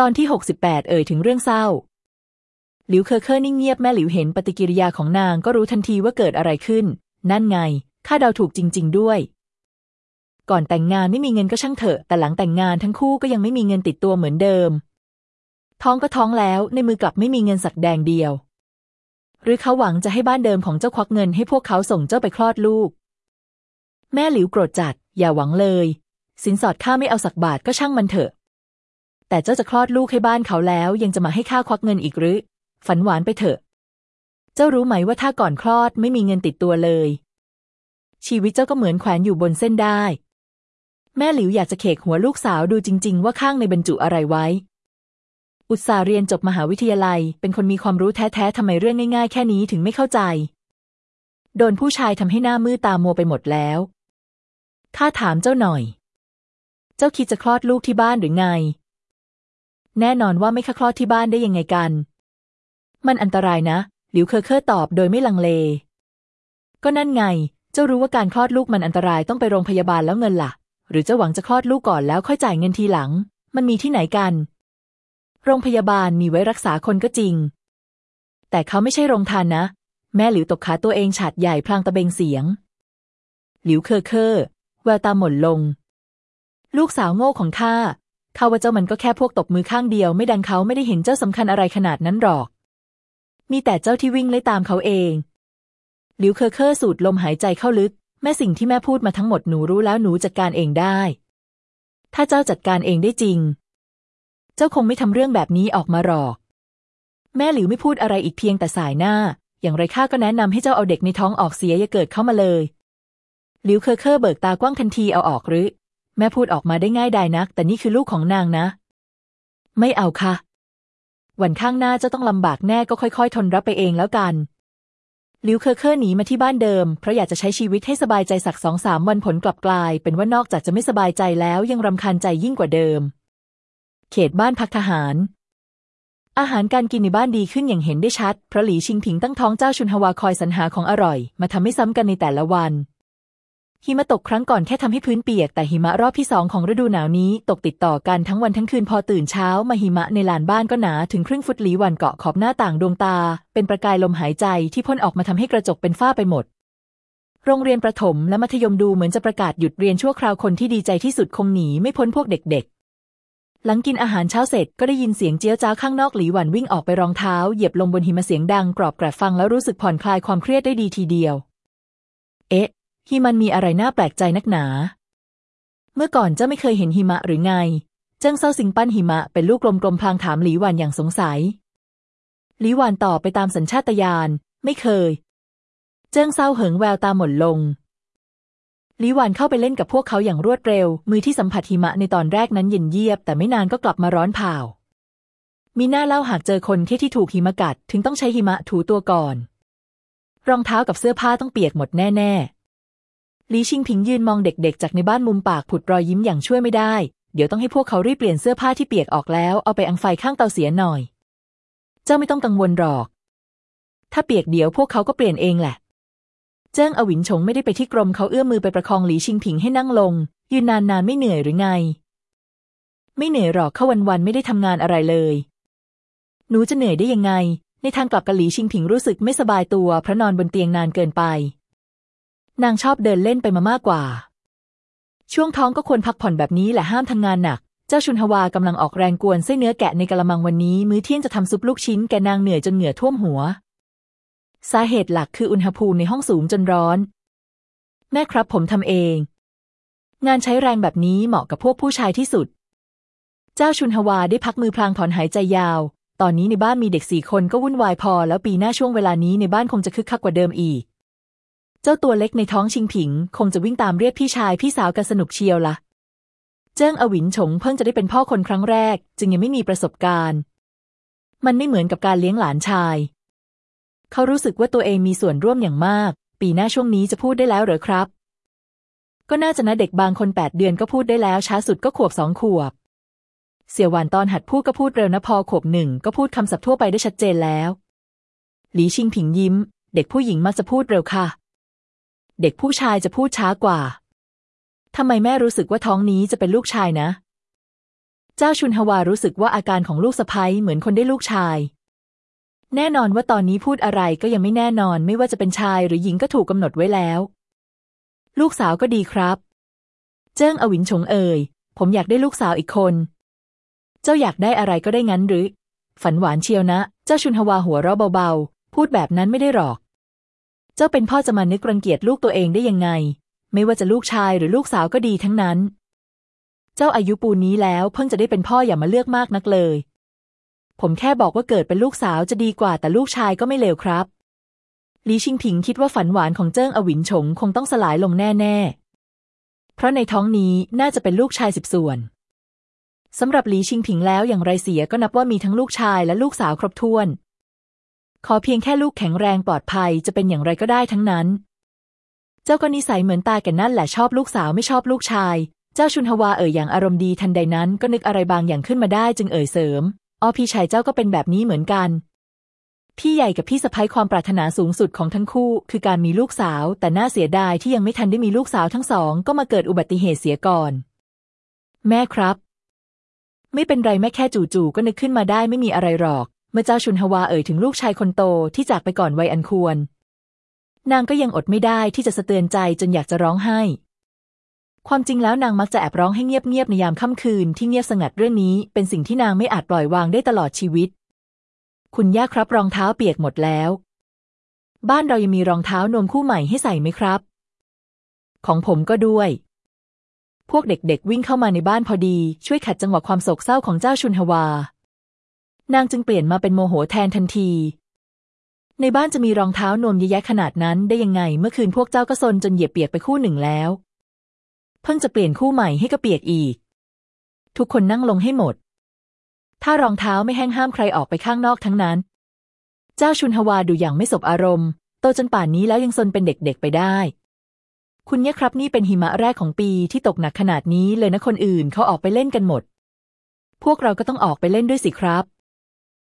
ตอนที่หกสิบแปดเอ่ยถึงเรื่องเศร้า หลิวเคอเคอร์นิ่งเงียบแม่หลิวเห็นปฏิกิริยาของนางก็รู้ทันทีว่าเกิดอะไรขึ้น นั่นไงข้าเดาถูกจริง ๆ ด้วย ก่อนแต่งงานไม่มีเงินก็ช่างเถอะ แต่หลังแต่งงานทั้งคู่ก็ยังไม่มีเงินติดตัวเหมือนเดิม ท้องก็ท้องแล้วในมือกลับไม่มีเงินสักแดงเดียว หรือเขาหวังจะให้บ้านเดิมของเจ้าควักเงินให้พวกเขาส่งเจ้าไปคลอดลูก แม่หลิวโกรธจัด อย่าหวังเลย สินสอดข้าไม่เอาสักบาทก็ช่างมันเถอะ แต่เจ้าจะคลอดลูกให้บ้านเขาแล้วยังจะมาให้ข้าควักเงินอีกหรือ ฝันหวานไปเถอะ เจ้ารู้ไหมว่าถ้าก่อนคลอดไม่มีเงินติดตัวเลย ชีวิตเจ้าก็เหมือนแขวนอยู่บนเส้นได้ แม่หลิวอยากจะเขกหัวลูกสาวดูจริง ๆ ว่าข้างในบรรจุอะไรไว้ อุตสาห์เรียนจบมหาวิทยาลัย เป็นคนมีความรู้แท้ๆทำไมเรื่องง่ายๆ แค่นี้ถึงไม่เข้าใจ โดนผู้ชายทำให้หน้ามืดตามัวไปหมดแล้วข้าถามเจ้าหน่อย เจ้าคิดจะคลอดลูกที่บ้านหรือไง แน่นอนว่าไม่ค่ะ คลอดที่บ้านได้ยังไงกัน มันอันตรายนะ หลิวเคอเคอร์ตอบโดยไม่ลังเล ก็นั่นไง เจ้ารู้ว่าการคลอดลูกมันอันตรายต้องไปโรงพยาบาลแล้วเงินล่ะ หรือเจ้าหวังจะคลอดลูกก่อนแล้วค่อยจ่ายเงินทีหลัง มันมีที่ไหนกัน โรงพยาบาลมีไว้รักษาคนก็จริง แต่เขาไม่ใช่โรงทานนะ แม่หลิวตบขาตัวเองฉาดใหญ่พลางตะเบงเสียง หลิวเคอเคอร์แววตาหม่นลง ลูกสาวโง่ของข้า ข้าว่าเจ้ามันก็แค่พวกตบมือข้างเดียว ไม่ดันเขาไม่ได้เห็นเจ้าสำคัญอะไรขนาดนั้นหรอก มีแต่เจ้าที่วิ่งไล่ตามเขาเอง หลิวเคอเคอร์สูดลมหายใจเข้าลึก แม่สิ่งที่แม่พูดมาทั้งหมดหนูรู้แล้วหนูจัดการเองได้ ถ้าเจ้าจัดการเองได้จริง เจ้าคงไม่ทำเรื่องแบบนี้ออกมาหรอก แม่หลิวไม่พูดอะไรอีกเพียงแต่ส่ายหน้า อย่างไรข้าก็แนะนำให้เจ้าเอาเด็กในท้องออกเสียอย่าเกิดเข้ามาเลยหลิวเคอเคอร์เบิกตากว้างทันทีเอาออกหรือ แม่พูดออกมาได้ง่ายดายนัก แต่นี่คือลูกของนางนะ ไม่เอาค่ะ วันข้างหน้าเจ้าต้องลำบากแน่ก็ค่อย ๆ ทนรับไปเองแล้วกันหลิวเคอเคอร์หนีมาที่บ้านเดิม เพราะอยากจะใช้ชีวิตให้สบายใจสักสองสามวันผลกลับกลาย เป็นว่านอกจากจะไม่สบายใจแล้วยังรำคาญใจยิ่งกว่าเดิม เขตบ้านพักทหาร อาหารการกินในบ้านดีขึ้นอย่างเห็นได้ชัด เพราะหลีชิงผิงตั้งท้องเจ้าชุนฮวาคอยสรรหาของอร่อย มาทำให้ซ้ำกันในแต่ละวัน หิมะตกครั้งก่อนแค่ทำให้พื้นเปียก แต่หิมะรอบที่สองของฤดูหนาวนี้ ตกติดต่อกันทั้งวันทั้งคืนพอตื่นเช้า มาหิมะในลานบ้านก็หนาถึงครึ่งฟุตหลีวันเกาะขอบหน้าต่างดวงตา เป็นประกายลมหายใจที่พ่นออกมาทำให้กระจกเป็นฝ้าไปหมด โรงเรียนประถมและมัธยมดูเหมือนจะประกาศหยุดเรียนชั่วคราวคนที่ดีใจที่สุดคงหนีไม่พ้นพวกเด็กๆหลังกินอาหารเช้าเสร็จก็ได้ยินเสียงเจี๊ยวจ๊าวข้างนอกหลีหวานวิ่งออกไปรองเท้าเหยียบลงบนหิมะเสียงดังกรอบแกรบฟังแล้วรู้สึกผ่อนคลายความเครียดได้ดีทีเดียว เอ๊ะ หิมะมันมีอะไรน่าแปลกใจนักหนา เมื่อก่อนเจ้าไม่เคยเห็นหิมะหรือไง เจิ้งเซาเหิงปั้นหิมะเป็นลูกกลมๆพลางถามหลีหวานอย่างสงสัย หลีหวานตอบไปตามสัญชาตญาณ ไม่เคย เจิ้งเซาเหิงแววตาหม่นลงหลีหวานเข้าไปเล่นกับพวกเขาอย่างรวดเร็ว มือที่สัมผัสหิมะในตอนแรกนั้นเย็นเยียบ แต่ไม่นานก็กลับมาร้อนเผามีหน้าเล่าหากเจอคนที่ที่ถูกหิมะกัด ถึงต้องใช้หิมะถูตัวก่อน รองเท้ากับเสื้อผ้าต้องเปียกหมดแน่ ๆ ลีชิงผิงยืนมองเด็กๆ จากในบ้านมุมปากผุดรอยยิ้มอย่างช่วยไม่ได้ เดี๋ยวต้องให้พวกเขารีบเปลี่ยนเสื้อผ้าที่เปียกออกแล้วเอาไปอังไฟข้างเตาเสียหน่อย เจ้าไม่ต้องกังวลหรอก ถ้าเปียกเดี๋ยวพวกเขาก็เปลี่ยนเองแหละ เจิ้งอวินชงไม่ได้ไปที่กรมเขาเอื้อมมือไปประคองหลีชิงผิงให้นั่งลง ยืนนานๆไม่เหนื่อยหรือไง ไม่เหนื่อยหรอกเขาวันๆไม่ได้ทำงานอะไรเลย หนูจะเหนื่อยได้ยังไง ในทางกลับกะหลีชิงผิงรู้สึกไม่สบายตัวเพราะนอนบนเตียงนานเกินไป นางชอบเดินเล่นไปมามากกว่า ช่วงท้องก็ควรพักผ่อนแบบนี้แหละห้ามทำงานหนัก เจ้าชุนฮวากำลังออกแรงกวนไส้เนื้อแกะในกะละมังวันนี้ มื้อเที่ยงจะทำซุปลูกชิ้นแกนางเหนื่อยจนเหงื่อท่วมหัว สาเหตุหลักคืออุณหภูมิในห้องสูงจนร้อน แม่ครับผมทำเอง งานใช้แรงแบบนี้เหมาะกับพวกผู้ชายที่สุด เจ้าชุนฮวาได้พักมือพลางถอนหายใจยาว ตอนนี้ในบ้านมีเด็กสี่คนก็วุ่นวายพอ แล้วปีหน้าช่วงเวลานี้ในบ้านคงจะคึกคักกว่าเดิมอีก จ้าตัวเล็กในท้องชิงผิง คงจะวิ่งตามเรียกพี่ชายพี่สาวกันสนุกเชียวละ่ะ เจิ้งอวินฉงเพิ่งจะได้เป็นพ่อคนครั้งแรก จึงยังไม่มีประสบการณ์ มันไม่เหมือนกับการเลี้ยงหลานชาย เขารู้สึกว่าตัวเองมีส่วนร่วมอย่างมาก ปีหน้าช่วงนี้จะพูดได้แล้วหรือครับ ก็น่าจะนะเด็กบางคนแปดเดือนก็พูดได้แล้วช้าสุดก็ขวบสองขวบ เสี่ยวหวานตอนหัดพูดก็พูดเร็วนะพอขวบหนึ่งก็พูดคำศัพท์ทั่วไปได้ชัดเจนแล้ว หลีชิงผิงยิ้ม เด็กผู้หญิงมักจะพูดเร็วค่ะ เด็กผู้ชายจะพูดช้ากว่า ทำไมแม่รู้สึกว่าท้องนี้จะเป็นลูกชายนะ เจ้าชุนฮวารู้สึกว่าอาการของลูกสะใภ้เหมือนคนได้ลูกชาย แน่นอนว่าตอนนี้พูดอะไรก็ยังไม่แน่นอนไม่ว่าจะเป็นชายหรือหญิงก็ถูกกำหนดไว้แล้ว ลูกสาวก็ดีครับ เจิ้งอวินชงเอ่ย ผมอยากได้ลูกสาวอีกคน เจ้าอยากได้อะไรก็ได้งั้นหรือ ฝันหวานเชียวนะ เจ้าชุนฮวาหัวเราะเบาๆ พูดแบบนั้นไม่ได้หรอก เจ้าเป็นพ่อจะมานึกรังเกียจลูกตัวเองได้ยังไง ไม่ว่าจะลูกชายหรือลูกสาวก็ดีทั้งนั้น เจ้าอายุปูนนี้แล้วเพิ่งจะได้เป็นพ่ออย่ามาเลือกมากนักเลย ผมแค่บอกว่าเกิดเป็นลูกสาวจะดีกว่าแต่ลูกชายก็ไม่เลวครับลีชิงผิงคิดว่าฝันหวานของเจิ้งอวินฉงคงต้องสลายลงแน่ๆ เพราะในท้องนี้น่าจะเป็นลูกชายสิบส่วนสำหรับหลีชิงผิงแล้วอย่างไรเสียก็นับว่ามีทั้งลูกชายและลูกสาวครบถ้วน ขอเพียงแค่ลูกแข็งแรงปลอดภัยจะเป็นอย่างไรก็ได้ทั้งนั้น เจ้าก็นิสัยเหมือนตาแก่นั่นแหละชอบลูกสาวไม่ชอบลูกชาย เจ้าชุนฮวาเอ่ยอย่างอารมณ์ดีทันใดนั้นก็นึกอะไรบางอย่างขึ้นมาได้จึงเอ่ยเสริมอ้อพี่ชายเจ้าก็เป็นแบบนี้เหมือนกัน พี่ใหญ่กับพี่สะพ้ยความปรารถนาสูงสุดของทั้งคู่ คือการมีลูกสาว แต่น่าเสียดายที่ยังไม่ทันได้มีลูกสาวทั้งสอง ก็มาเกิดอุบัติเหตุเสียก่อน แม่ครับ ไม่เป็นไรแม่แค่จู่ๆก็นึกขึ้นมาได้ไม่มีอะไรหรอก มื่อเจ้าชุนฮวาเอ่ยถึงลูกชายคนโตที่จากไปก่อนวัยอันควร นางก็ยังอดไม่ได้ที่จะสะเตือนใจจนอยากจะร้องไห้ ความจริงแล้วนางมักจะแอบร้องให้เงียบๆในยามค่ำคืนที่เงียบสงัดเรื่องนี้เป็นสิ่งที่นางไม่อาจปล่อยวางได้ตลอดชีวิต คุณย่าครับรองเท้าเปียกหมดแล้ว บ้านเรายังมีรองเท้านวมคู่ใหม่ให้ใส่ไหมครับ ของผมก็ด้วย พวกเด็กๆวิ่งเข้ามาในบ้านพอดีช่วยขัดจังหวะความโศกเศร้าของเจ้าชุนฮวา นางจึงเปลี่ยนมาเป็นโมโหแทนทันที ในบ้านจะมีรองเท้านวมเยอะแยะขนาดนั้นได้ยังไง เมื่อคืนพวกเจ้าก็ซนจนเหยียบเปียกไปคู่หนึ่งแล้ว เพิ่งจะเปลี่ยนคู่ใหม่ให้ก็เปียกอีก ทุกคนนั่งลงให้หมด ถ้ารองเท้าไม่แห้งห้ามใครออกไปข้างนอกทั้งนั้น เจ้าชุนฮวาดูอย่างไม่สบอารมณ์ โตจนป่านนี้แล้วยังซนเป็นเด็กๆไปได้ คุณเนี่ยครับนี่เป็นหิมะแรกของปีที่ตกหนักขนาดนี้เลยนะคนอื่นเขาออกไปเล่นกันหมด พวกเราก็ต้องออกไปเล่นด้วยสิครับ